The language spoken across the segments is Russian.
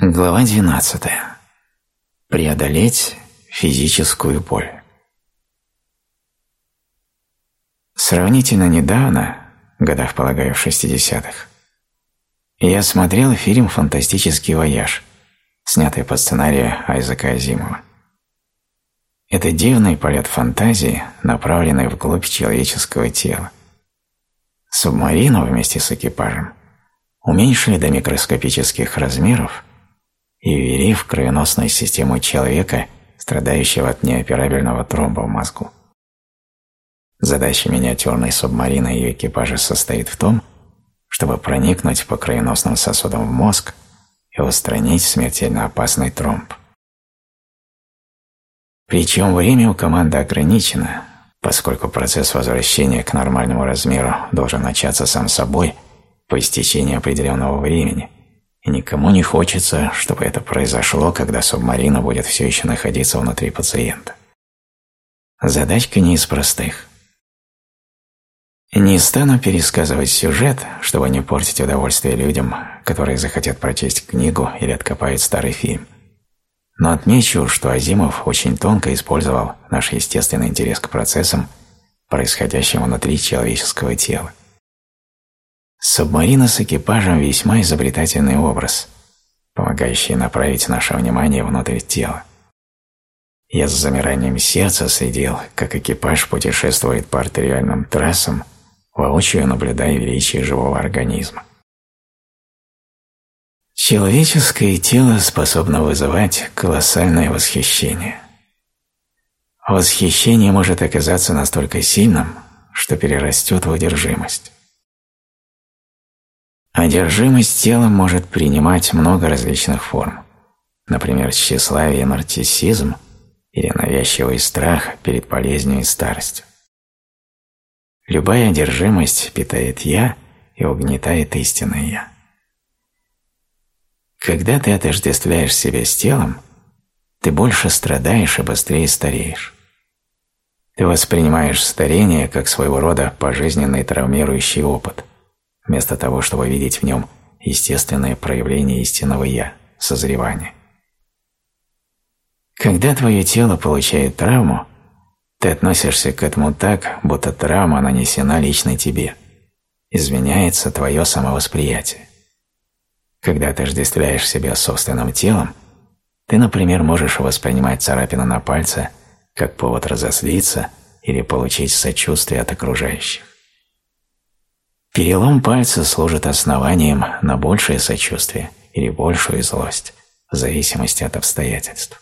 Глава 12. Преодолеть физическую боль. Сравнительно недавно, годах, полагаю, в 60-х, я смотрел фильм «Фантастический вояж», снятый по сценарию Айзека Азимова. Это дивный полет фантазии, направленный вглубь человеческого тела. Субмарину вместе с экипажем уменьшили до микроскопических размеров и ввели в кровеносную систему человека, страдающего от неоперабельного тромба в мозгу. Задача миниатюрной субмарины и ее экипажа состоит в том, чтобы проникнуть по кровеносным сосудам в мозг и устранить смертельно опасный тромб. Причем время у команды ограничено, поскольку процесс возвращения к нормальному размеру должен начаться сам собой по истечении определенного времени, и никому не хочется, чтобы это произошло, когда субмарина будет все еще находиться внутри пациента. Задачка не из простых. Не стану пересказывать сюжет, чтобы не портить удовольствие людям, которые захотят прочесть книгу или откопают старый фильм. Но отмечу, что Азимов очень тонко использовал наш естественный интерес к процессам, происходящим внутри человеческого тела. Субмарина с экипажем весьма изобретательный образ, помогающий направить наше внимание внутрь тела. Я с замиранием сердца следил, как экипаж путешествует по артериальным трассам, воочию наблюдая величие живого организма. Человеческое тело способно вызывать колоссальное восхищение. Восхищение может оказаться настолько сильным, что перерастет в одержимость. Одержимость телом может принимать много различных форм, например, тщеславие и нарциссизм или навязчивый страх перед болезнью и старостью. Любая одержимость питает «я» и угнетает истинное «я». Когда ты отождествляешь себя с телом, ты больше страдаешь и быстрее стареешь. Ты воспринимаешь старение как своего рода пожизненный травмирующий опыт – вместо того, чтобы видеть в нем естественное проявление истинного «я» – созревание. Когда твое тело получает травму, ты относишься к этому так, будто травма нанесена лично тебе. Изменяется твое самовосприятие. Когда ты отождествляешь себя собственным телом, ты, например, можешь воспринимать царапину на пальце как повод разозлиться или получить сочувствие от окружающих. Перелом пальца служит основанием на большее сочувствие или большую злость, в зависимости от обстоятельств.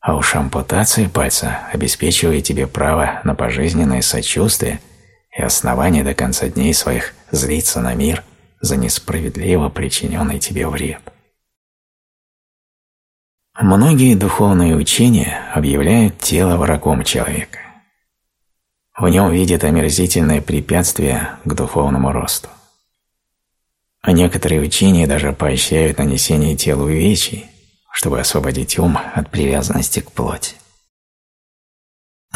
А уж ампутация пальца обеспечивает тебе право на пожизненное сочувствие и основание до конца дней своих злиться на мир за несправедливо причиненный тебе вред. Многие духовные учения объявляют тело врагом человека. В нем видят омерзительное препятствие к духовному росту. А некоторые учения даже поощряют нанесение телу увечий, чтобы освободить ум от привязанности к плоти.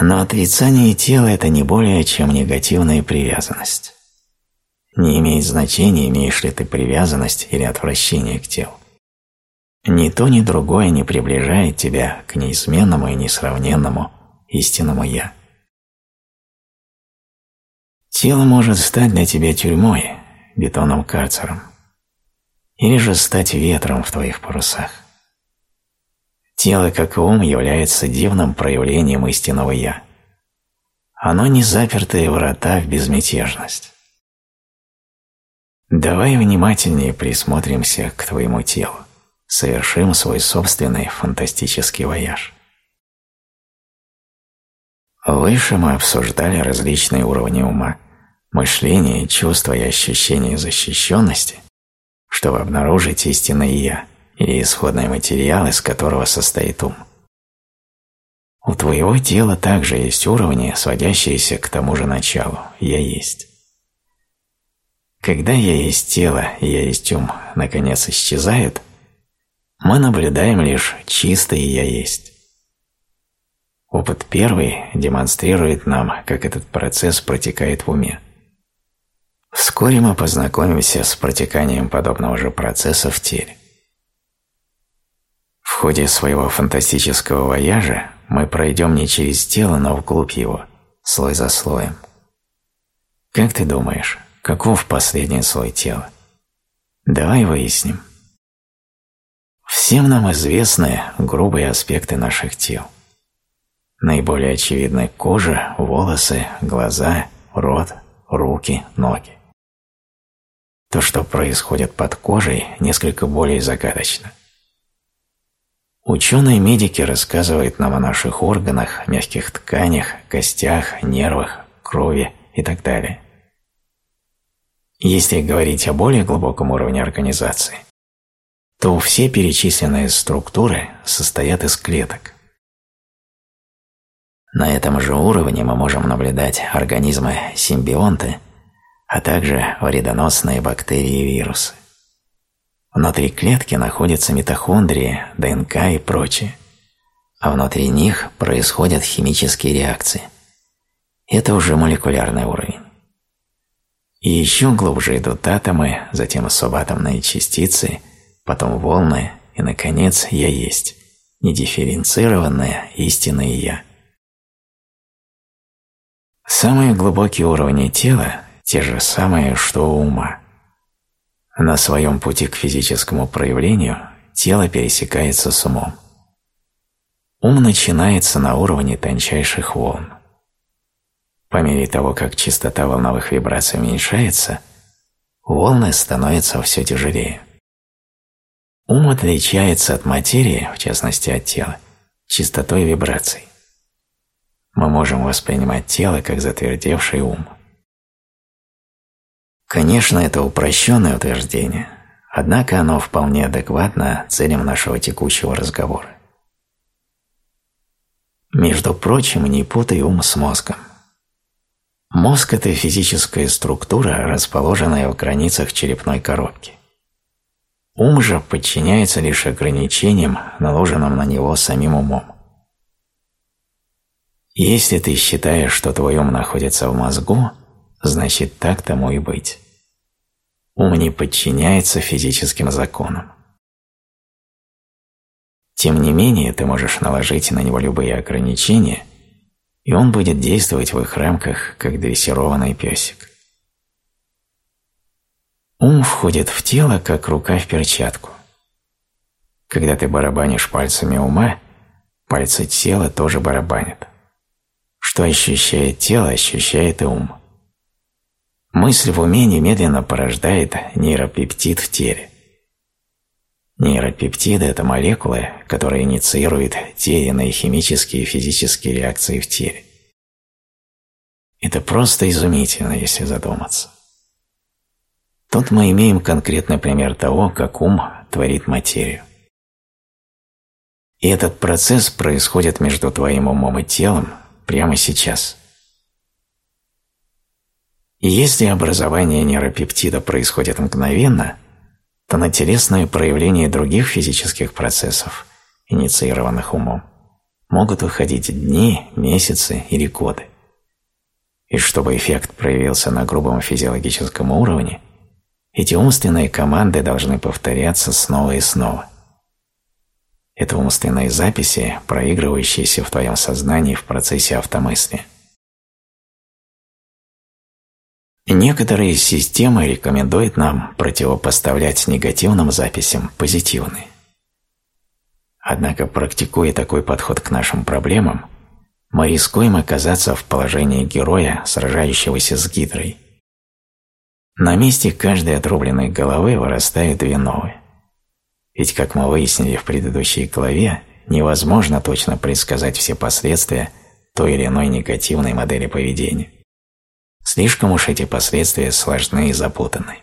Но отрицание тела – это не более чем негативная привязанность. Не имеет значения, имеешь ли ты привязанность или отвращение к телу. Ни то, ни другое не приближает тебя к неизменному и несравненному истинному «Я». Тело может стать для тебя тюрьмой, бетонным карцером, или же стать ветром в твоих парусах. Тело, как и ум, является дивным проявлением истинного «я». Оно не запертые врата в безмятежность. Давай внимательнее присмотримся к твоему телу, совершим свой собственный фантастический вояж. Выше мы обсуждали различные уровни ума, мышления, чувства и ощущения защищенности, чтобы обнаружить истинное «я» или исходный материал, из которого состоит ум. У твоего тела также есть уровни, сводящиеся к тому же началу «я есть». Когда «я есть тело» и «я есть ум» наконец исчезают, мы наблюдаем лишь чистое «я есть». Опыт первый демонстрирует нам, как этот процесс протекает в уме. Вскоре мы познакомимся с протеканием подобного же процесса в теле. ходе своего фантастического вояжа мы пройдем не через тело, но вглубь его, слой за слоем. Как ты думаешь, каков последний слой тела? Давай выясним. Всем нам известны грубые аспекты наших тел. Наиболее очевидны кожа, волосы, глаза, рот, руки, ноги. То, что происходит под кожей, несколько более загадочно. Ученые-медики рассказывают нам о наших органах, мягких тканях, костях, нервах, крови и так далее. Если говорить о более глубоком уровне организации, то все перечисленные структуры состоят из клеток. На этом же уровне мы можем наблюдать организмы-симбионты, а также вредоносные бактерии и вирусы. Внутри клетки находятся митохондрии, ДНК и прочее, а внутри них происходят химические реакции. Это уже молекулярный уровень. И еще глубже идут атомы, затем субатомные частицы, потом волны и, наконец, «я есть», недифференцированное истинное «я». Самые глубокие уровни тела – те же самые, что у ума. На своем пути к физическому проявлению тело пересекается с умом. Ум начинается на уровне тончайших волн. По мере того, как частота волновых вибраций уменьшается, волны становятся все тяжелее. Ум отличается от материи, в частности от тела, частотой вибраций. Мы можем воспринимать тело как затвердевший ум – Конечно, это упрощенное утверждение, однако оно вполне адекватно целям нашего текущего разговора. Между прочим, не путай ум с мозгом. Мозг – это физическая структура, расположенная в границах черепной коробки. Ум же подчиняется лишь ограничениям, наложенным на него самим умом. Если ты считаешь, что твой ум находится в мозгу, значит так тому и быть. Ум не подчиняется физическим законам. Тем не менее, ты можешь наложить на него любые ограничения, и он будет действовать в их рамках, как дрессированный песик. Ум входит в тело, как рука в перчатку. Когда ты барабанишь пальцами ума, пальцы тела тоже барабанят. Что ощущает тело, ощущает и ум. Мысль в уме немедленно порождает нейропептид в теле. Нейропептиды – это молекулы, которые инициируют те иные химические и физические реакции в теле. Это просто изумительно, если задуматься. Тут мы имеем конкретный пример того, как ум творит материю. И этот процесс происходит между твоим умом и телом прямо сейчас – и если образование нейропептида происходит мгновенно, то на телесное проявление других физических процессов, инициированных умом, могут уходить дни, месяцы или годы. И чтобы эффект проявился на грубом физиологическом уровне, эти умственные команды должны повторяться снова и снова. Это умственные записи, проигрывающиеся в твоем сознании в процессе автомыслия. Некоторые системы рекомендуют нам противопоставлять негативным записям позитивные. Однако, практикуя такой подход к нашим проблемам, мы рискуем оказаться в положении героя, сражающегося с гидрой. На месте каждой отрубленной головы вырастают две новые. Ведь, как мы выяснили в предыдущей главе, невозможно точно предсказать все последствия той или иной негативной модели поведения. Слишком уж эти последствия сложны и запутаны.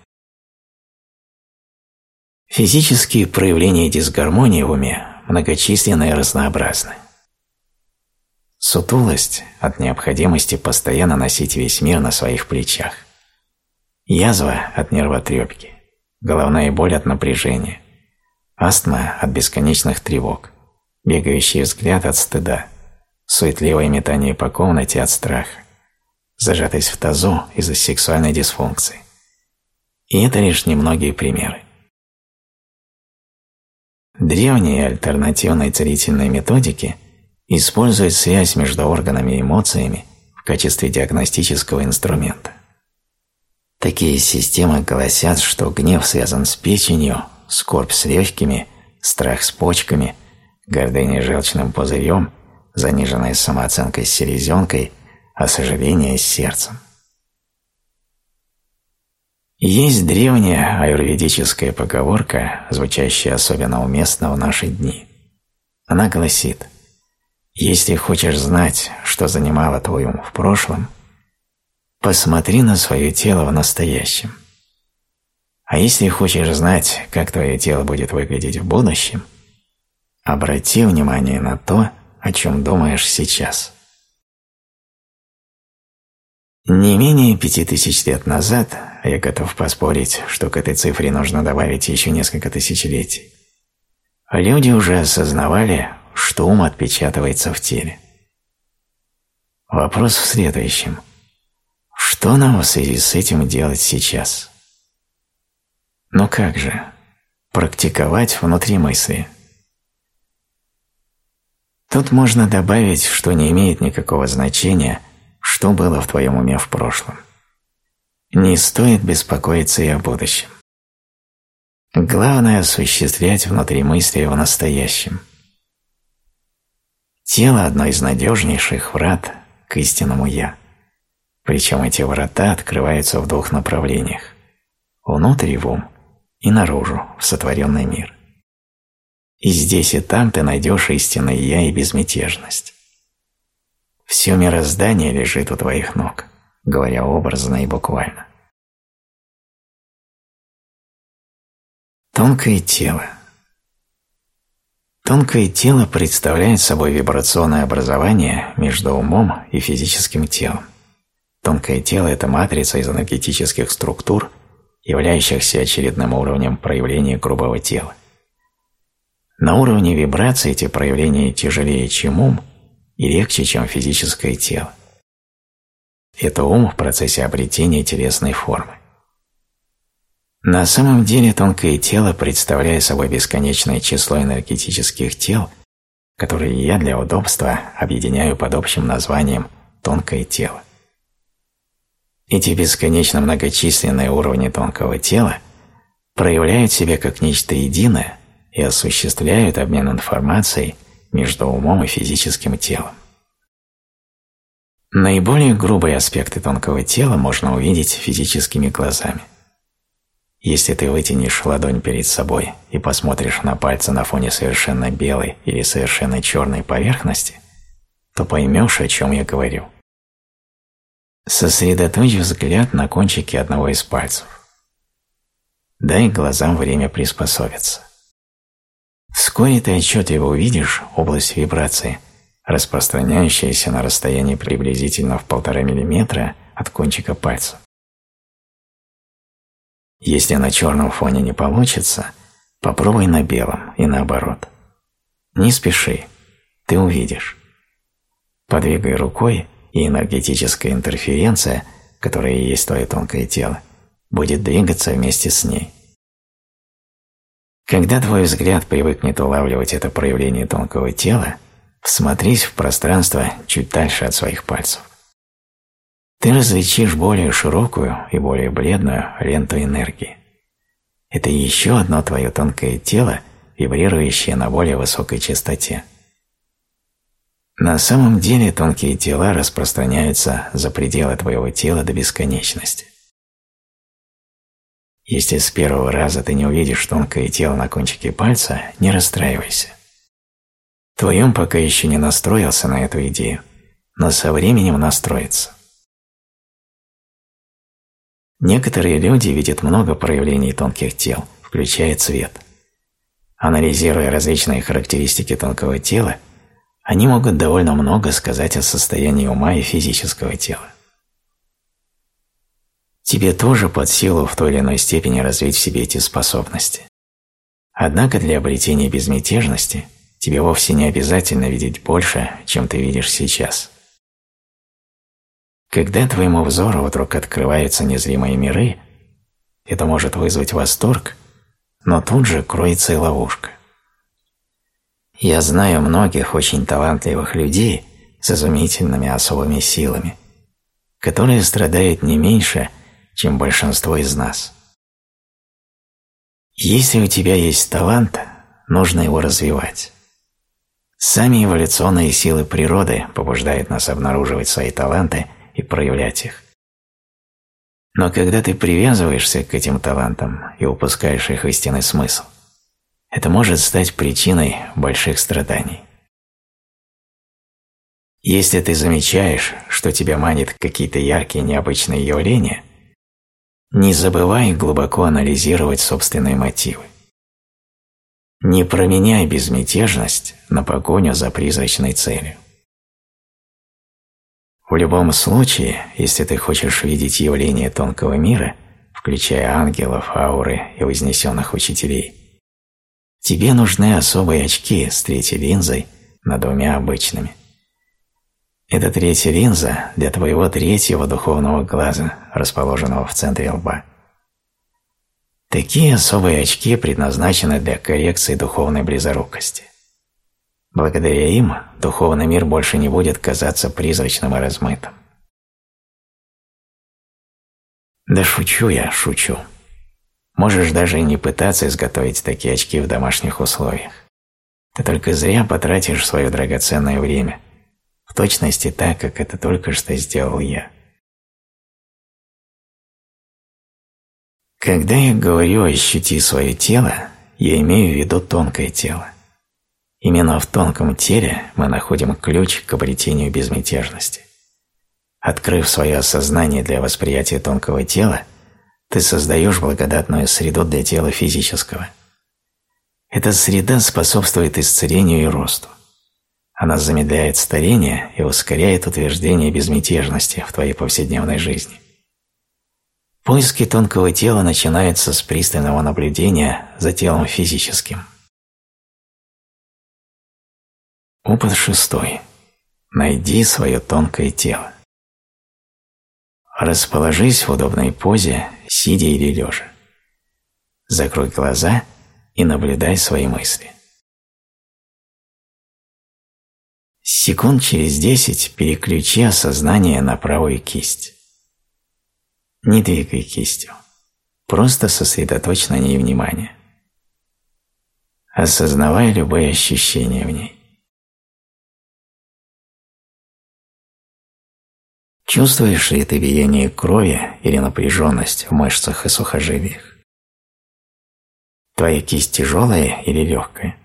Физические проявления дисгармонии в уме многочисленны и разнообразны. Сутулость от необходимости постоянно носить весь мир на своих плечах. Язва от нервотрепки, головная боль от напряжения, астма от бесконечных тревог, бегающий взгляд от стыда, суетливое метание по комнате от страха, зажатость в тазу из-за сексуальной дисфункции. И это лишь немногие примеры. Древние альтернативные целительные методики используют связь между органами и эмоциями в качестве диагностического инструмента. Такие системы гласят, что гнев связан с печенью, скорбь с легкими, страх с почками, гордыня желчным пузырем, заниженная самооценкой с селезенкой, а сожаление с сердцем. Есть древняя аюрведическая поговорка, звучащая особенно уместно в наши дни. Она гласит «Если хочешь знать, что занимало твой ум в прошлом – Посмотри на свое тело в настоящем. А если хочешь знать, как твое тело будет выглядеть в будущем, обрати внимание на то, о чем думаешь сейчас. Не менее пяти тысяч лет назад, я готов поспорить, что к этой цифре нужно добавить еще несколько тысячелетий, люди уже осознавали, что ум отпечатывается в теле. Вопрос в следующем – что нам в связи с этим делать сейчас? Но как же? Практиковать внутри мысли. Тут можно добавить, что не имеет никакого значения, что было в твоем уме в прошлом. Не стоит беспокоиться и о будущем. Главное – осуществлять внутри мысли в настоящем. Тело – одно из надежнейших врат к истинному «Я». Причем эти врата открываются в двух направлениях – внутрь в ум и наружу, в сотворенный мир. И здесь и там ты найдешь истинное «Я» и безмятежность. Все мироздание лежит у твоих ног, говоря образно и буквально. Тонкое тело. Тонкое тело представляет собой вибрационное образование между умом и физическим телом. Тонкое тело – это матрица из энергетических структур, являющихся очередным уровнем проявления грубого тела. На уровне вибрации эти проявления тяжелее, чем ум, и легче, чем физическое тело. Это ум в процессе обретения телесной формы. На самом деле тонкое тело представляет собой бесконечное число энергетических тел, которые я для удобства объединяю под общим названием «тонкое тело». Эти бесконечно многочисленные уровни тонкого тела проявляют себя как нечто единое и осуществляют обмен информацией между умом и физическим телом. Наиболее грубые аспекты тонкого тела можно увидеть физическими глазами. Если ты вытянешь ладонь перед собой и посмотришь на пальцы на фоне совершенно белой или совершенно черной поверхности, то поймешь, о чем я говорю. Сосредоточь взгляд на кончике одного из пальцев. Дай глазам время приспособиться. Вскоре ты отчетливо увидишь область вибрации, распространяющаяся на расстоянии приблизительно в полтора миллиметра от кончика пальца. Если на черном фоне не получится, попробуй на белом и наоборот. Не спеши, ты увидишь. Подвигай рукой и энергетическая интерференция, которая и есть твое тонкое тело, будет двигаться вместе с ней. Когда твой взгляд привыкнет улавливать это проявление тонкого тела, всмотрись в пространство чуть дальше от своих пальцев. Ты различишь более широкую и более бледную ленту энергии. Это еще одно твое тонкое тело, вибрирующее на более высокой частоте. На самом деле тонкие тела распространяются за пределы твоего тела до бесконечности. Если с первого раза ты не увидишь тонкое тело на кончике пальца, не расстраивайся. Твой ум пока еще не настроился на эту идею, но со временем настроится. Некоторые люди видят много проявлений тонких тел, включая цвет. Анализируя различные характеристики тонкого тела, они могут довольно много сказать о состоянии ума и физического тела. Тебе тоже под силу в той или иной степени развить в себе эти способности. Однако для обретения безмятежности тебе вовсе не обязательно видеть больше, чем ты видишь сейчас. Когда твоему взору вдруг открываются незримые миры, это может вызвать восторг, но тут же кроется и ловушка. Я знаю многих очень талантливых людей с изумительными особыми силами, которые страдают не меньше, чем большинство из нас. Если у тебя есть талант, нужно его развивать. Сами эволюционные силы природы побуждают нас обнаруживать свои таланты и проявлять их. Но когда ты привязываешься к этим талантам и упускаешь их истинный смысл, это может стать причиной больших страданий. Если ты замечаешь, что тебя манит какие-то яркие необычные явления, не забывай глубоко анализировать собственные мотивы. Не променяй безмятежность на погоню за призрачной целью. В любом случае, если ты хочешь видеть явления тонкого мира, включая ангелов, ауры и вознесенных учителей, тебе нужны особые очки с третьей линзой над двумя обычными. Эта третья линза для твоего третьего духовного глаза, расположенного в центре лба. Такие особые очки предназначены для коррекции духовной близорукости. Благодаря им духовный мир больше не будет казаться призрачным и размытым. Да шучу я, шучу. Можешь даже и не пытаться изготовить такие очки в домашних условиях. Ты только зря потратишь свое драгоценное время, в точности так, как это только что сделал я. Когда я говорю «ощути свое тело», я имею в виду тонкое тело. Именно в тонком теле мы находим ключ к обретению безмятежности. Открыв свое осознание для восприятия тонкого тела, ты создаешь благодатную среду для тела физического. Эта среда способствует исцелению и росту. Она замедляет старение и ускоряет утверждение безмятежности в твоей повседневной жизни. Поиски тонкого тела начинаются с пристального наблюдения за телом физическим – Опыт шестой. Найди свое тонкое тело. Расположись в удобной позе, сидя или лежа. Закрой глаза и наблюдай свои мысли. Секунд через десять переключи осознание на правую кисть. Не двигай кистью, просто сосредоточь на ней внимание. Осознавай любые ощущения в ней. Чувствуешь ли ты биение крови или напряженность в мышцах и сухожилиях? Твоя кисть тяжелая или легкая?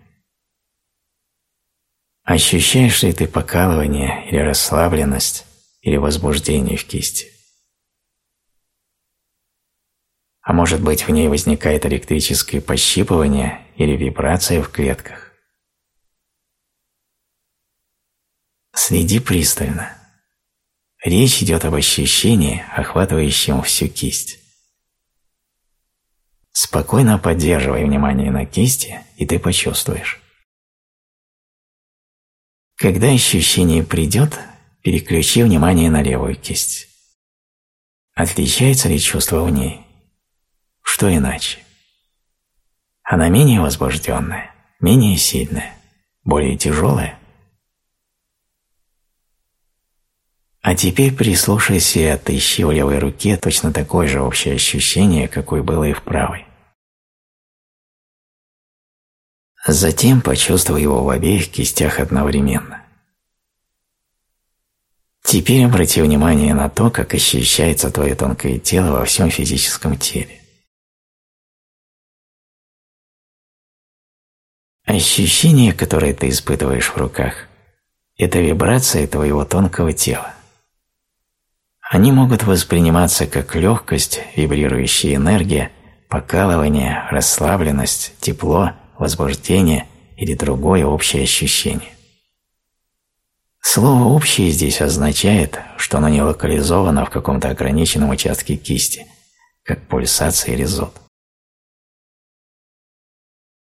Ощущаешь ли ты покалывание или расслабленность или возбуждение в кисти? А может быть в ней возникает электрическое пощипывание или вибрация в клетках? Следи пристально. Речь идет об ощущении, охватывающем всю кисть. Спокойно поддерживай внимание на кисти, и ты почувствуешь. Когда ощущение придет, переключи внимание на левую кисть. Отличается ли чувство в ней? Что иначе? Она менее возбужденная, менее сильная, более тяжелая? А теперь прислушайся и отыщи в левой руке точно такое же общее ощущение, какое было и в правой. Затем почувствуй его в обеих кистях одновременно. Теперь обрати внимание на то, как ощущается твое тонкое тело во всем физическом теле. Ощущение, которое ты испытываешь в руках, это вибрация твоего тонкого тела. Они могут восприниматься как легкость, вибрирующая энергия, покалывание, расслабленность, тепло, возбуждение или другое общее ощущение. Слово «общее» здесь означает, что оно не локализовано в каком-то ограниченном участке кисти, как пульсация или зуд.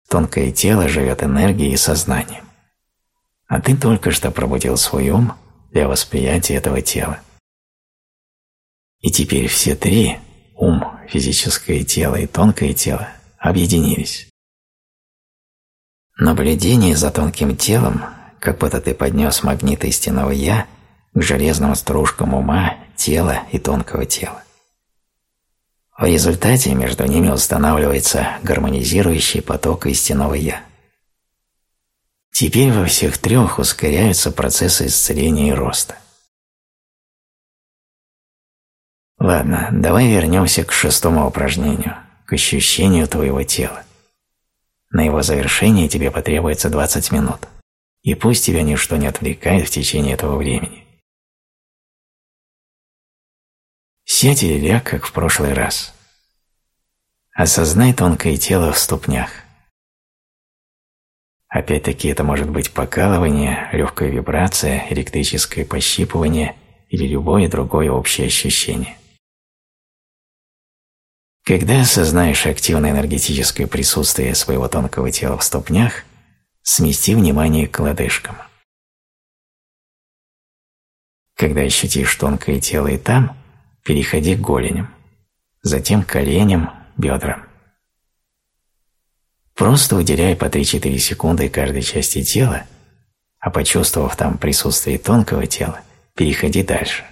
Тонкое тело живет энергией и сознанием. А ты только что пробудил свой ум для восприятия этого тела. И теперь все три – ум, физическое тело и тонкое тело – объединились. Наблюдение за тонким телом, как будто ты поднес магнит истинного «я» к железным стружкам ума, тела и тонкого тела. В результате между ними устанавливается гармонизирующий поток истинного «я». Теперь во всех трех ускоряются процессы исцеления и роста. Ладно, давай вернемся к шестому упражнению, к ощущению твоего тела. На его завершение тебе потребуется 20 минут, и пусть тебя ничто не отвлекает в течение этого времени. Сядь или ляг, как в прошлый раз. Осознай тонкое тело в ступнях. Опять-таки это может быть покалывание, легкая вибрация, электрическое пощипывание или любое другое общее ощущение. Когда осознаешь активное энергетическое присутствие своего тонкого тела в ступнях, смести внимание к лодыжкам. Когда ощутишь тонкое тело и там, переходи к голеням, затем к коленям, бедрам. Просто уделяй по 3-4 секунды каждой части тела, а почувствовав там присутствие тонкого тела, переходи дальше.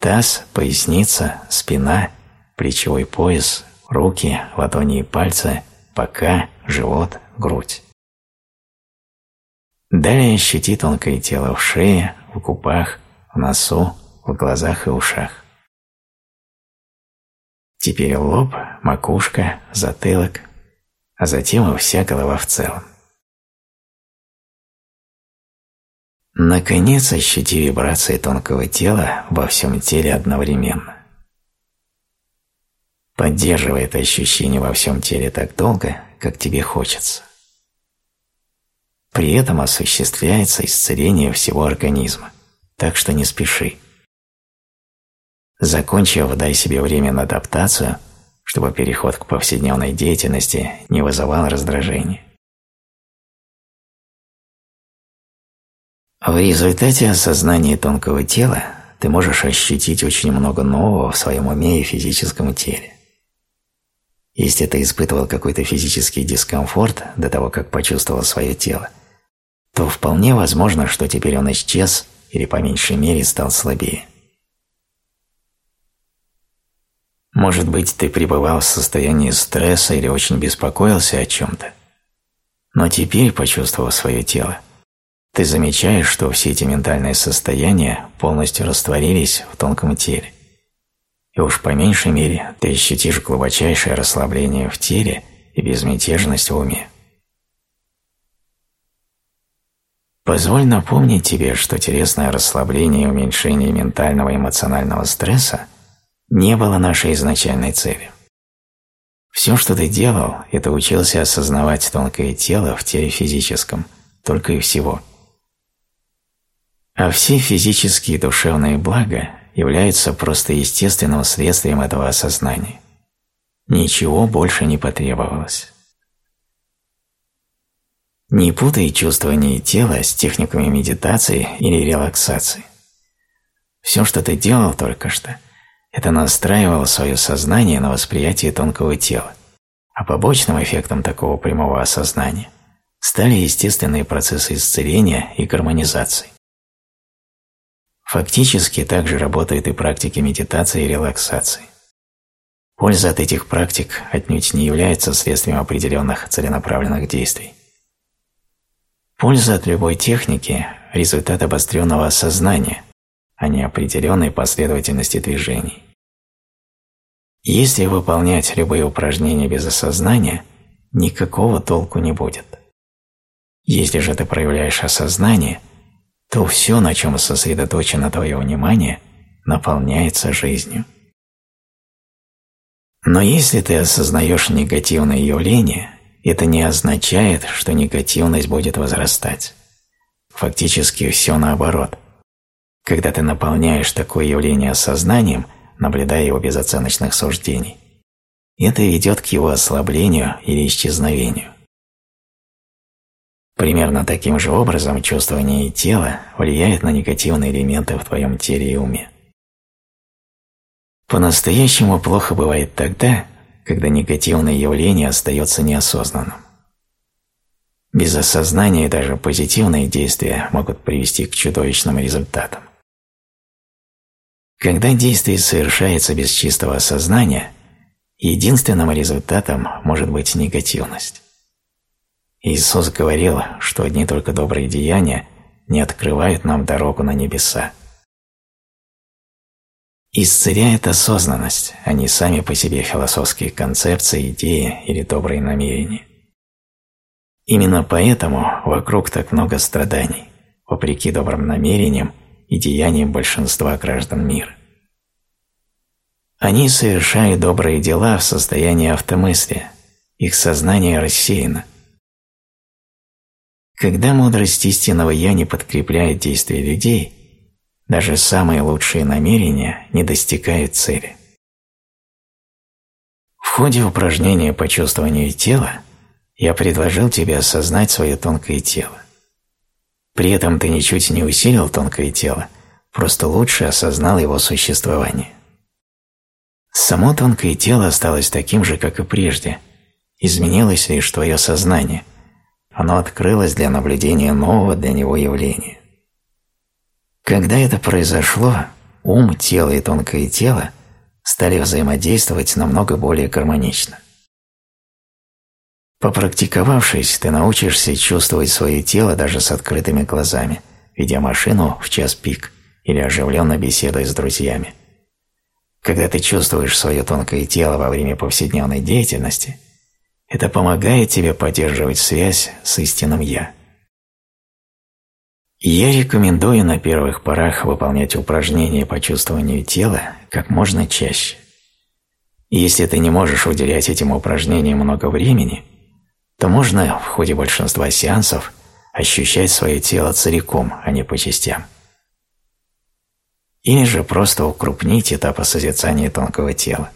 Таз, поясница, спина, плечевой пояс, руки, ладони и пальцы, бока, живот, грудь. Далее ощути тонкое тело в шее, в губах, в носу, в глазах и ушах. Теперь лоб, макушка, затылок, а затем и вся голова в целом. Наконец ощути вибрации тонкого тела во всем теле одновременно. Поддерживай это ощущение во всем теле так долго, как тебе хочется. При этом осуществляется исцеление всего организма, так что не спеши. Закончив, дай себе время на адаптацию, чтобы переход к повседневной деятельности не вызывал раздражения. В результате осознания тонкого тела ты можешь ощутить очень много нового в своем уме и физическом теле. Если ты испытывал какой-то физический дискомфорт до того, как почувствовал свое тело, то вполне возможно, что теперь он исчез или по меньшей мере стал слабее. Может быть, ты пребывал в состоянии стресса или очень беспокоился о чем-то. Но теперь, почувствовав свое тело, ты замечаешь, что все эти ментальные состояния полностью растворились в тонком теле и уж по меньшей мере ты ощутишь глубочайшее расслабление в теле и безмятежность в уме. Позволь напомнить тебе, что телесное расслабление и уменьшение ментального и эмоционального стресса не было нашей изначальной целью. Все, что ты делал, это учился осознавать тонкое тело в теле физическом, только и всего. А все физические и душевные блага является просто естественным следствием этого осознания. Ничего больше не потребовалось. Не путай чувствование тела с техниками медитации или релаксации. Все, что ты делал только что, это настраивало свое сознание на восприятие тонкого тела, а побочным эффектом такого прямого осознания стали естественные процессы исцеления и гармонизации. Фактически также работают и практики медитации и релаксации. Польза от этих практик отнюдь не является следствием определенных целенаправленных действий. Польза от любой техники – результат обостренного осознания, а не определенной последовательности движений. Если выполнять любые упражнения без осознания, никакого толку не будет. Если же ты проявляешь осознание – то все, на чем сосредоточено твое внимание, наполняется жизнью. Но если ты осознаешь негативное явление, это не означает, что негативность будет возрастать. Фактически все наоборот. Когда ты наполняешь такое явление осознанием, наблюдая его без оценочных суждений, это ведет к его ослаблению или исчезновению. Примерно таким же образом чувствование тела влияет на негативные элементы в твоем теле и уме. По-настоящему плохо бывает тогда, когда негативное явление остается неосознанным. Без осознания даже позитивные действия могут привести к чудовищным результатам. Когда действие совершается без чистого осознания, единственным результатом может быть негативность. Иисус говорил, что одни только добрые деяния не открывают нам дорогу на небеса. Исцеляет осознанность, а не сами по себе философские концепции, идеи или добрые намерения. Именно поэтому вокруг так много страданий, вопреки добрым намерениям и деяниям большинства граждан мира. Они совершают добрые дела в состоянии автомыслия, их сознание рассеяно. Когда мудрость истинного «я» не подкрепляет действия людей, даже самые лучшие намерения не достигают цели. В ходе упражнения по чувствованию тела я предложил тебе осознать свое тонкое тело. При этом ты ничуть не усилил тонкое тело, просто лучше осознал его существование. Само тонкое тело осталось таким же, как и прежде. Изменилось лишь твое сознание. Оно открылось для наблюдения нового для него явления. Когда это произошло, ум, тело и тонкое тело стали взаимодействовать намного более гармонично. Попрактиковавшись, ты научишься чувствовать свое тело даже с открытыми глазами, ведя машину в час пик или оживленно беседуя с друзьями. Когда ты чувствуешь свое тонкое тело во время повседневной деятельности, это помогает тебе поддерживать связь с истинным «Я». Я рекомендую на первых порах выполнять упражнения по чувствованию тела как можно чаще. Если ты не можешь уделять этим упражнениям много времени, то можно в ходе большинства сеансов ощущать свое тело целиком, а не по частям. Или же просто укрупнить этапы созерцания тонкого тела.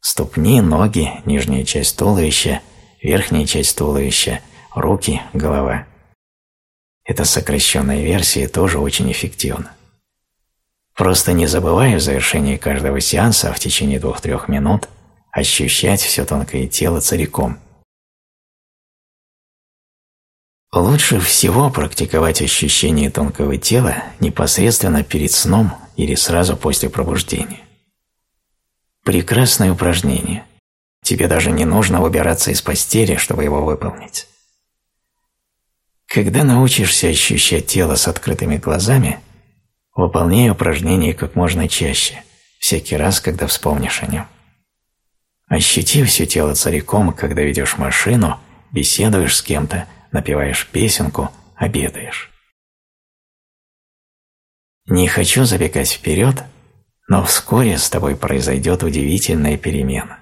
Ступни, ноги, нижняя часть туловища, верхняя часть туловища, руки, голова – эта сокращенная версия тоже очень эффективна. Просто не забывай в завершении каждого сеанса в течение двух-трех минут ощущать все тонкое тело целиком. Лучше всего практиковать ощущение тонкого тела непосредственно перед сном или сразу после пробуждения. Прекрасное упражнение. Тебе даже не нужно выбираться из постели, чтобы его выполнить. Когда научишься ощущать тело с открытыми глазами, выполняй упражнение как можно чаще, всякий раз, когда вспомнишь о нем. Ощути все тело целиком, когда ведешь машину, беседуешь с кем-то, напеваешь песенку, обедаешь. Не хочу забегать вперед, но вскоре с тобой произойдет удивительная перемена.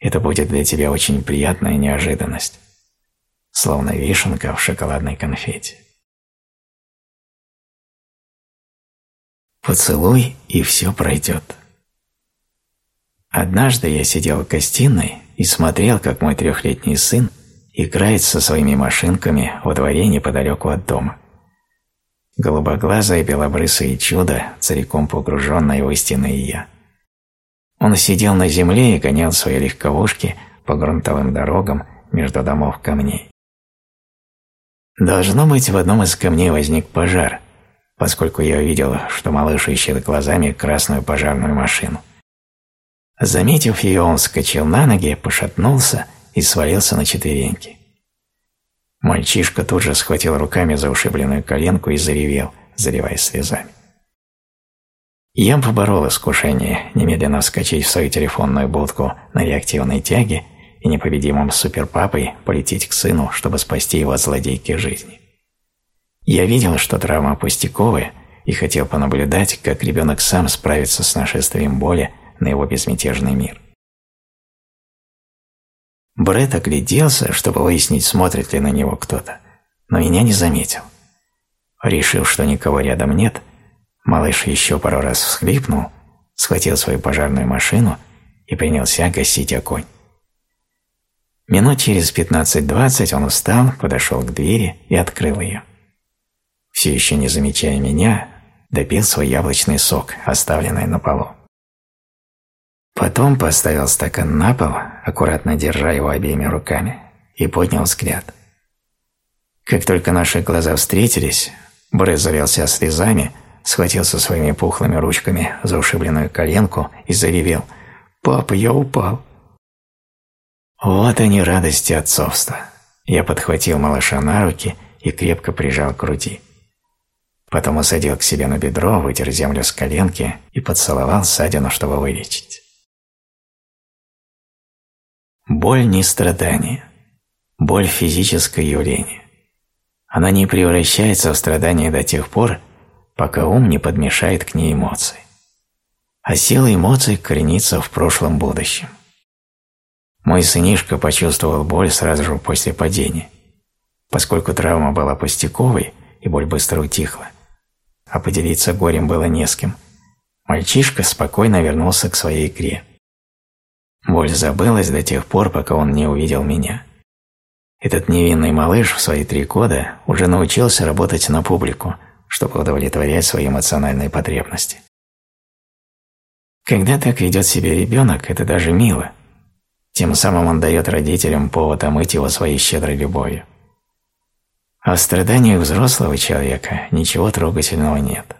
Это будет для тебя очень приятная неожиданность словно вишенка в шоколадной конфете. Поцелуй, и все пройдет. Однажды я сидел в гостиной и смотрел, как мой трехлетний сын играет со своими машинками во дворе неподалеку от дома. Голубоглазое белобрысое чудо, целиком погруженное в истинное «я». Он сидел на земле и гонял свои легковушки по грунтовым дорогам между домов камней. Должно быть, в одном из камней возник пожар, поскольку я увидел, что малыш ищет глазами красную пожарную машину. Заметив ее, он вскочил на ноги, пошатнулся и свалился на четвереньки. Мальчишка тут же схватил руками за ушибленную коленку и заревел, заливаясь слезами. Я поборол искушение немедленно вскочить в свою телефонную будку на реактивной тяге и непобедимым суперпапой полететь к сыну, чтобы спасти его от злодейки жизни. Я видел, что травма пустяковая, и хотел понаблюдать, как ребенок сам справится с нашествием боли на его безмятежный мир. Брэд огляделся, чтобы выяснить, смотрит ли на него кто-то, но меня не заметил. Решив, что никого рядом нет, малыш еще пару раз всхлипнул, схватил свою пожарную машину и принялся гасить огонь. Минут через 15-20 он встал, подошел к двери и открыл ее. Все еще не замечая меня, допил свой яблочный сок, оставленный на полу. Потом поставил стакан на пол, аккуратно держа его обеими руками, и поднял взгляд. Как только наши глаза встретились, Брэд залился слезами, схватился своими пухлыми ручками за ушибленную коленку и заревел «Папа, я упал!». Вот они радости отцовства. Я подхватил малыша на руки и крепко прижал к груди. Потом усадил к себе на бедро, вытер землю с коленки и поцеловал ссадину, чтобы вылечить. Боль не страдание. Боль – физическое явление. Она не превращается в страдание до тех пор, пока ум не подмешает к ней эмоции. А сила эмоций коренится в прошлом будущем. Мой сынишка почувствовал боль сразу же после падения. Поскольку травма была пустяковой и боль быстро утихла, а поделиться горем было не с кем, мальчишка спокойно вернулся к своей игре. Боль забылась до тех пор, пока он не увидел меня. Этот невинный малыш в свои три года уже научился работать на публику, чтобы удовлетворять свои эмоциональные потребности. Когда так ведет себя ребенок, это даже мило. Тем самым он дает родителям повод омыть его своей щедрой любовью. А в страданиях взрослого человека ничего трогательного нет.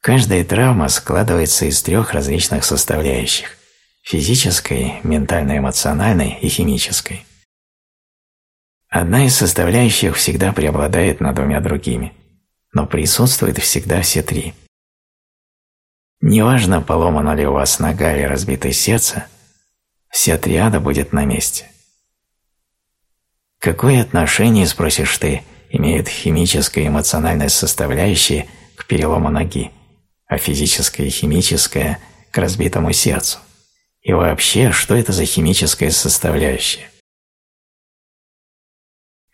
Каждая травма складывается из трех различных составляющих физической, ментально-эмоциональной и химической. Одна из составляющих всегда преобладает над двумя другими, но присутствует всегда все три. Неважно, поломана ли у вас нога или разбитое сердце, вся триада будет на месте. Какое отношение, спросишь ты, имеют химическая и эмоциональная составляющие к перелому ноги, а физическая и химическая – к разбитому сердцу? И вообще, что это за химическая составляющая?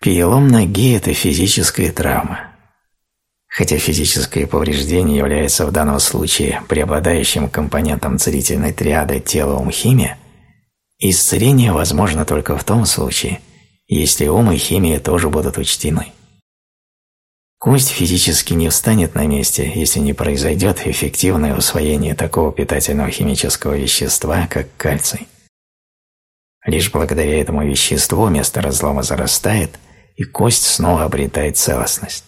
Перелом ноги – это физическая травма. Хотя физическое повреждение является в данном случае преобладающим компонентом зрительной триады тело-ум-химия, исцеление возможно только в том случае, если ум и химия тоже будут учтены. Кость физически не встанет на месте, если не произойдет эффективное усвоение такого питательного химического вещества, как кальций. Лишь благодаря этому веществу место разлома зарастает, и кость снова обретает целостность.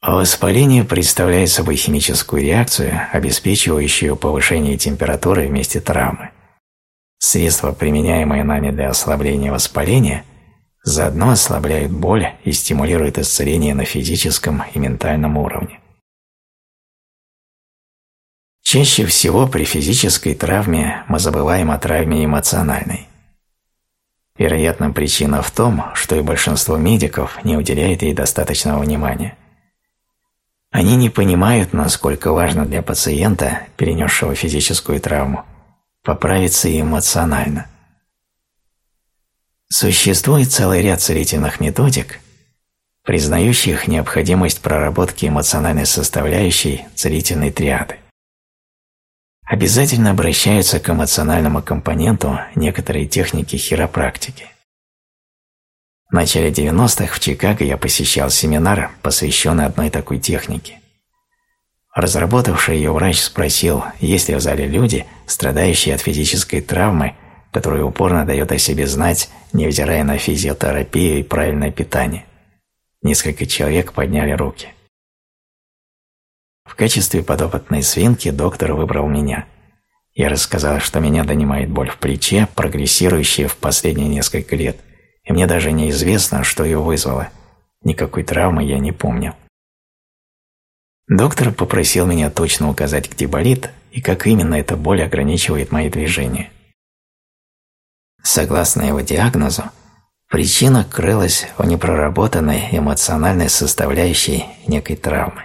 Воспаление представляет собой химическую реакцию, обеспечивающую повышение температуры вместе травмы. Средства, применяемые нами для ослабления воспаления – заодно ослабляют боль и стимулируют исцеление на физическом и ментальном уровне. Чаще всего при физической травме мы забываем о травме эмоциональной. Вероятно, причина в том, что и большинство медиков не уделяет ей достаточного внимания. Они не понимают, насколько важно для пациента, перенесшего физическую травму, поправиться эмоционально – Существует целый ряд целительных методик, признающих необходимость проработки эмоциональной составляющей целительной триады. Обязательно обращаются к эмоциональному компоненту некоторые техники хиропрактики. В начале 90-х в Чикаго я посещал семинар, посвященный одной такой технике. Разработавший ее врач спросил, есть ли в зале люди, страдающие от физической травмы который упорно дает о себе знать, невзирая на физиотерапию и правильное питание. Несколько человек подняли руки. В качестве подопытной свинки доктор выбрал меня. Я рассказал, что меня донимает боль в плече, прогрессирующая в последние несколько лет, и мне даже неизвестно, что ее вызвало. Никакой травмы я не помню. Доктор попросил меня точно указать, где болит и как именно эта боль ограничивает мои движения. Согласно его диагнозу, причина крылась в непроработанной эмоциональной составляющей некой травмы.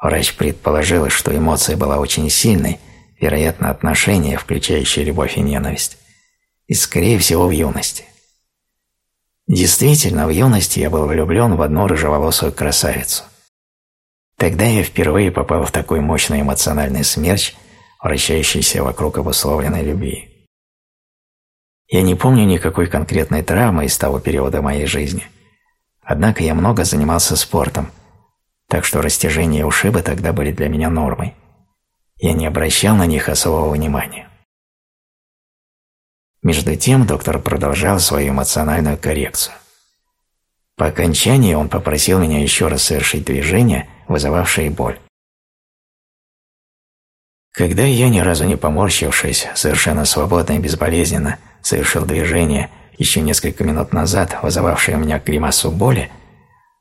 Врач предположил, что эмоция была очень сильной, вероятно, отношения, включающие любовь и ненависть, и, скорее всего, в юности. Действительно, в юности я был влюблен в одну рыжеволосую красавицу. Тогда я впервые попал в такой мощный эмоциональный смерч, вращающийся вокруг обусловленной любви. Я не помню никакой конкретной травмы из того периода моей жизни. Однако я много занимался спортом, так что растяжение и ушибы тогда были для меня нормой. Я не обращал на них особого внимания. Между тем доктор продолжал свою эмоциональную коррекцию. По окончании он попросил меня еще раз совершить движение, вызывавшее боль. Когда я, ни разу не поморщившись, совершенно свободно и безболезненно совершил движение, еще несколько минут назад вызывавшее у меня гримасу боли,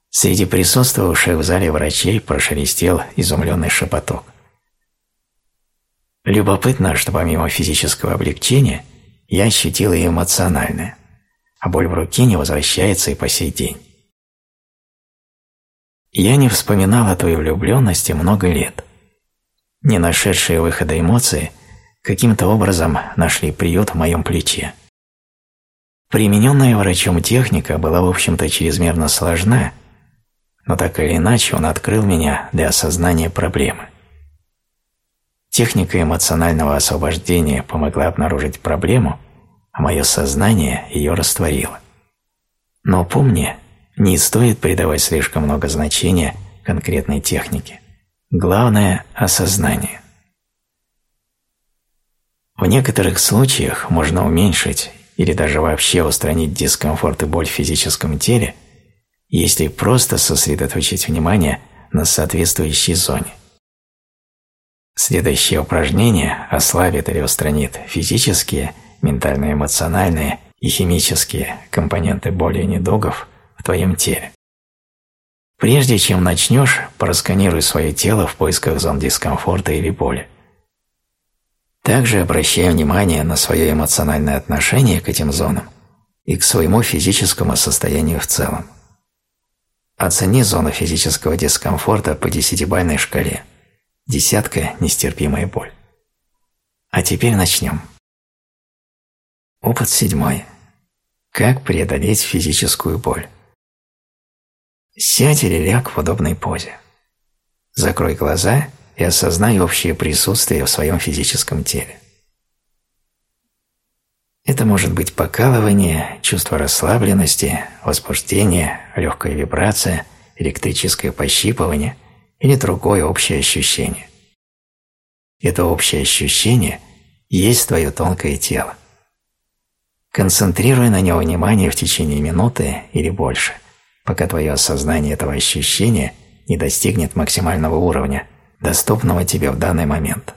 среди присутствовавших в зале врачей прошелестел изумленный шепоток. Любопытно, что помимо физического облегчения я ощутил и эмоциональное, а боль в руке не возвращается и по сей день. Я не вспоминал о той влюбленности много лет. Не нашедшие выхода эмоции каким-то образом нашли приют в моем плече. Примененная врачом техника была, в общем-то, чрезмерно сложна, но так или иначе он открыл меня для осознания проблемы. Техника эмоционального освобождения помогла обнаружить проблему, а мое сознание ее растворило. Но помни, не стоит придавать слишком много значения конкретной технике. Главное – осознание. В некоторых случаях можно уменьшить или даже вообще устранить дискомфорт и боль в физическом теле, если просто сосредоточить внимание на соответствующей зоне – Следующее упражнение ослабит или устранит физические, ментально-эмоциональные и химические компоненты боли и недугов в твоем теле. Прежде чем начнешь, просканируй свое тело в поисках зон дискомфорта или боли. Также обращай внимание на свое эмоциональное отношение к этим зонам и к своему физическому состоянию в целом. Оцени зону физического дискомфорта по десятибальной шкале – Десятка – нестерпимая боль. А теперь начнем. Опыт седьмой. Как преодолеть физическую боль? Сядь или ляг в удобной позе. Закрой глаза и осознай общее присутствие в своем физическом теле. Это может быть покалывание, чувство расслабленности, возбуждение, легкая вибрация, электрическое пощипывание – или другое общее ощущение. Это общее ощущение есть твое тонкое тело. Концентрируй на него внимание в течение минуты или больше, пока твое осознание этого ощущения не достигнет максимального уровня, доступного тебе в данный момент.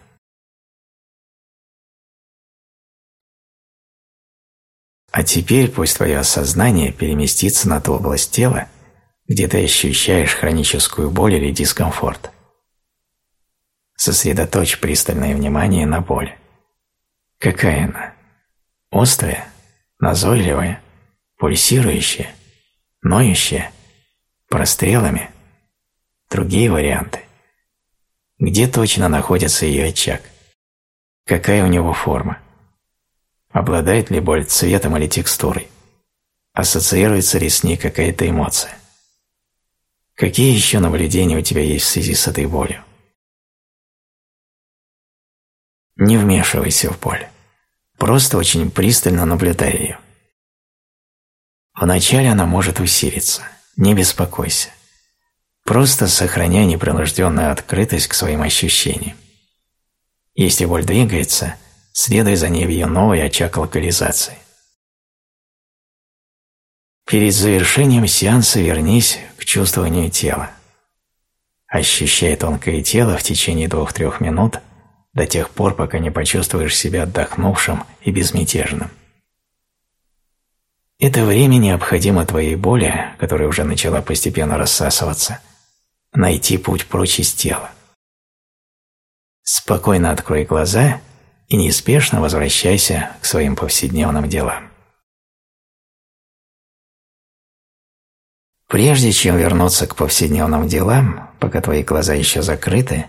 А теперь пусть твое осознание переместится на ту область тела, где ты ощущаешь хроническую боль или дискомфорт. Сосредоточь пристальное внимание на боли. Какая она? Острая? Назойливая? Пульсирующая? Ноющая? Прострелами? Другие варианты. Где точно находится ее очаг? Какая у него форма? Обладает ли боль цветом или текстурой? Ассоциируется ли с ней какая-то эмоция? Какие еще наблюдения у тебя есть в связи с этой болью? Не вмешивайся в боль. Просто очень пристально наблюдай ее. Вначале она может усилиться. Не беспокойся. Просто сохраняй непринужденную открытость к своим ощущениям. Если боль двигается, следуй за ней в ее новый очаг локализации. Перед завершением сеанса вернись к чувствованию тела. Ощущай тонкое тело в течение двух-трех минут до тех пор, пока не почувствуешь себя отдохнувшим и безмятежным. Это время необходимо твоей боли, которая уже начала постепенно рассасываться, найти путь прочь из тела. Спокойно открой глаза и неспешно возвращайся к своим повседневным делам. Прежде чем вернуться к повседневным делам, пока твои глаза еще закрыты,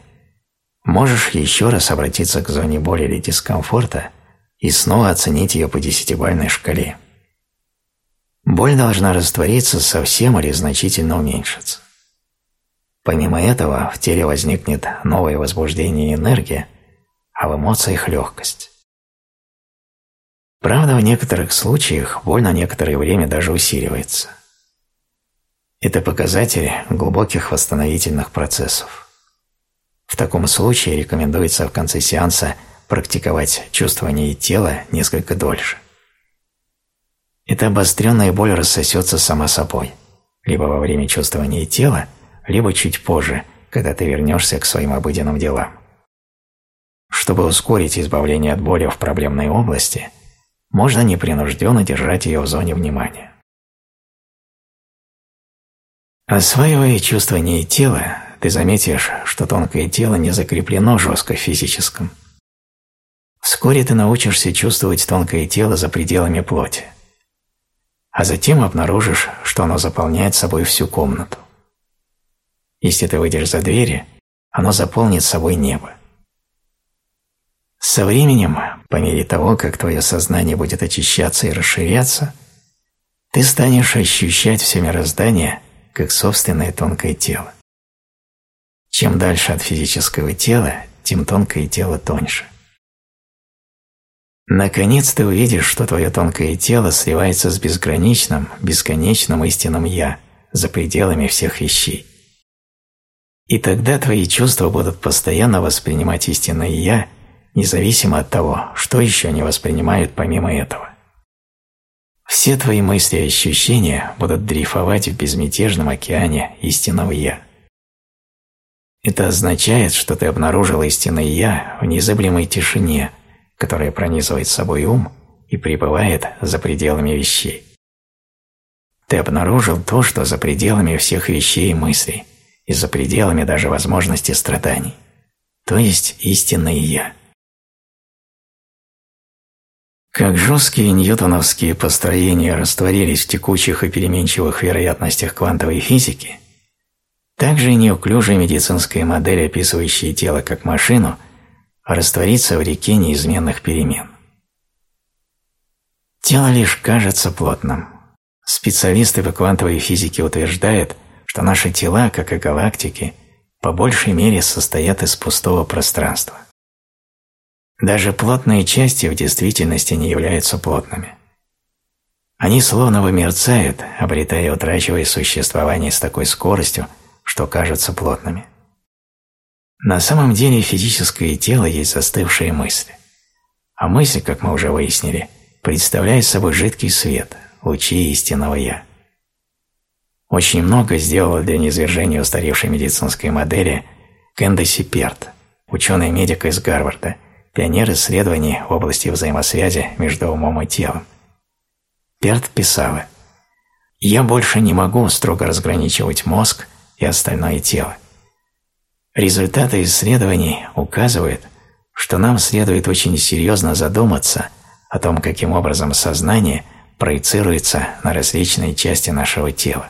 можешь еще раз обратиться к зоне боли или дискомфорта и снова оценить ее по десятибальной шкале. Боль должна раствориться совсем или значительно уменьшиться. Помимо этого, в теле возникнет новое возбуждение и энергия, а в эмоциях легкость. Правда, в некоторых случаях боль на некоторое время даже усиливается. Это показатель глубоких восстановительных процессов. В таком случае рекомендуется в конце сеанса практиковать чувствование тела несколько дольше – эта обостренная боль рассосется сама собой, либо во время чувствования тела, либо чуть позже, когда ты вернешься к своим обыденным делам. Чтобы ускорить избавление от боли в проблемной области, можно непринужденно держать ее в зоне внимания. Осваивая чувствование тела, ты заметишь, что тонкое тело не закреплено жестко в физическом. Вскоре ты научишься чувствовать тонкое тело за пределами плоти а затем обнаружишь, что оно заполняет собой всю комнату. Если ты выйдешь за двери, оно заполнит собой небо. Со временем, по мере того, как твое сознание будет очищаться и расширяться, ты станешь ощущать все мироздание как собственное тонкое тело. Чем дальше от физического тела, тем тонкое тело тоньше. Наконец ты увидишь, что твое тонкое тело сливается с безграничным, бесконечным истинным «Я» за пределами всех вещей. И тогда твои чувства будут постоянно воспринимать истинное «Я», независимо от того, что еще они воспринимают помимо этого. Все твои мысли и ощущения будут дрейфовать в безмятежном океане истинного «Я». Это означает, что ты обнаружил истинное «Я» в незыблемой тишине – которая пронизывает собой ум и пребывает за пределами вещей. Ты обнаружил то, что за пределами всех вещей и мыслей, и за пределами даже возможности страданий, то есть истинное «Я». Как жесткие ньютоновские построения растворились в текучих и переменчивых вероятностях квантовой физики, так же и неуклюжая медицинская модель, описывающая тело как машину – раствориться в реке неизменных перемен. Тело лишь кажется плотным. Специалисты по квантовой физике утверждают, что наши тела, как и галактики, по большей мере состоят из пустого пространства. Даже плотные части в действительности не являются плотными. Они словно вымерцают, обретая и утрачивая существование с такой скоростью, что кажутся плотными. На самом деле физическое тело есть застывшие мысли. А мысли, как мы уже выяснили, представляют собой жидкий свет, лучи истинного «Я». Очень много сделала для низвержения устаревшей медицинской модели Кэндиси Перт, ученый-медик из Гарварда, пионер исследований в области взаимосвязи между умом и телом. Перт писала «Я больше не могу строго разграничивать мозг и остальное тело. Результаты исследований указывают, что нам следует очень серьезно задуматься о том, каким образом сознание проецируется на различные части нашего тела.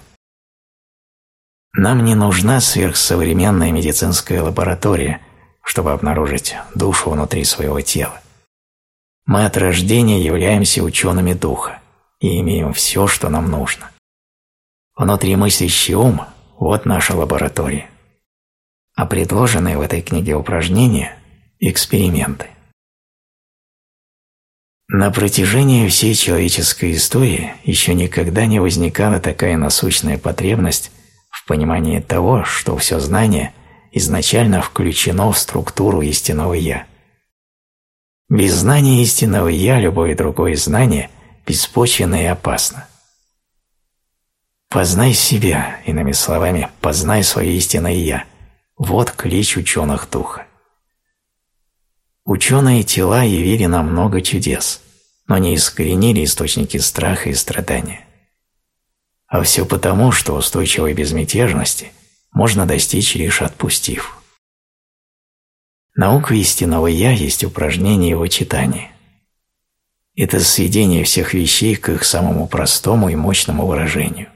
Нам не нужна сверхсовременная медицинская лаборатория, чтобы обнаружить душу внутри своего тела. Мы от рождения являемся учеными духа и имеем все, что нам нужно. Внутри мыслящий ум – вот наша лаборатория а предложенные в этой книге упражнения – эксперименты. На протяжении всей человеческой истории еще никогда не возникала такая насущная потребность в понимании того, что все знание изначально включено в структуру истинного «я». Без знания истинного «я» любое другое знание беспочвенно и опасно. Познай себя, иными словами, познай свое истинное «я», вот клич ученых духа. Ученые тела явили нам много чудес, но не искоренили источники страха и страдания. А все потому, что устойчивой безмятежности можно достичь лишь отпустив. Наука истинного «Я» есть упражнение его читания. Это сведение всех вещей к их самому простому и мощному выражению.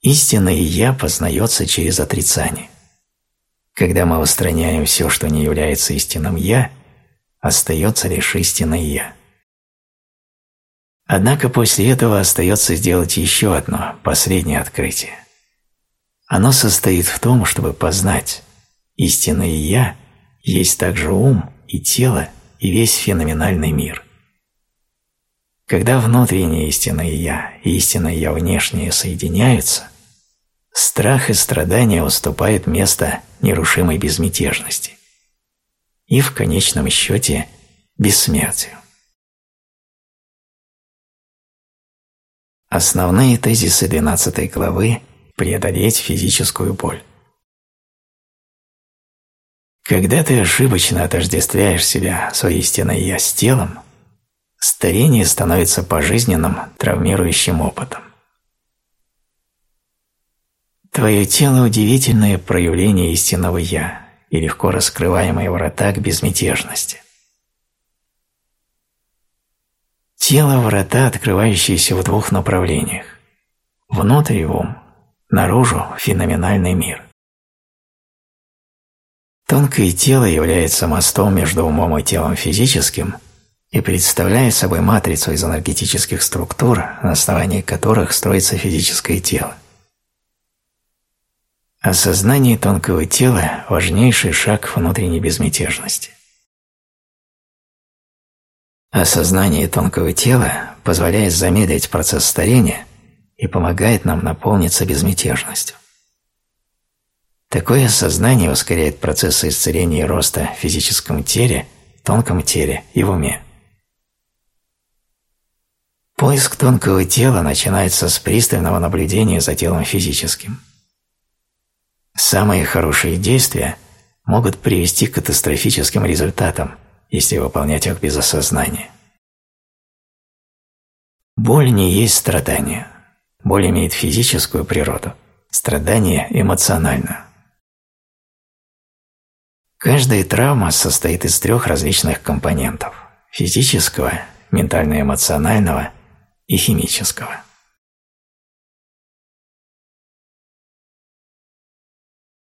Истинное «Я» познается через отрицание. Когда мы устраняем все, что не является истинным «я», остается лишь истинное «я». Однако после этого остается сделать еще одно, последнее открытие. Оно состоит в том, чтобы познать, истинное «я» есть также ум и тело и весь феноменальный мир. Когда внутреннее истинное «я» и истинное «я» внешнее соединяются, страх и страдания уступают место нерушимой безмятежности и в конечном счете бессмертию. Основные тезисы 12 главы «Преодолеть физическую боль». Когда ты ошибочно отождествляешь себя, свое истинное «я» с телом, старение становится пожизненным, травмирующим опытом. Твое тело – удивительное проявление истинного «я» и легко раскрываемые врата к безмятежности. Тело – врата, открывающиеся в двух направлениях. Внутрь – ум, наружу – феноменальный мир. Тонкое тело является мостом между умом и телом физическим и представляет собой матрицу из энергетических структур, на основании которых строится физическое тело. Осознание тонкого тела – важнейший шаг внутренней безмятежности. Осознание тонкого тела позволяет замедлить процесс старения и помогает нам наполниться безмятежностью. Такое сознание ускоряет процессы исцеления и роста в физическом теле, тонком теле и в уме. Поиск тонкого тела начинается с пристального наблюдения за телом физическим. Самые хорошие действия могут привести к катастрофическим результатам, если выполнять их без осознания. Боль не есть страдание. Боль имеет физическую природу, страдание – эмоциональную. Каждая травма состоит из трех различных компонентов – физического, ментально-эмоционального и химического.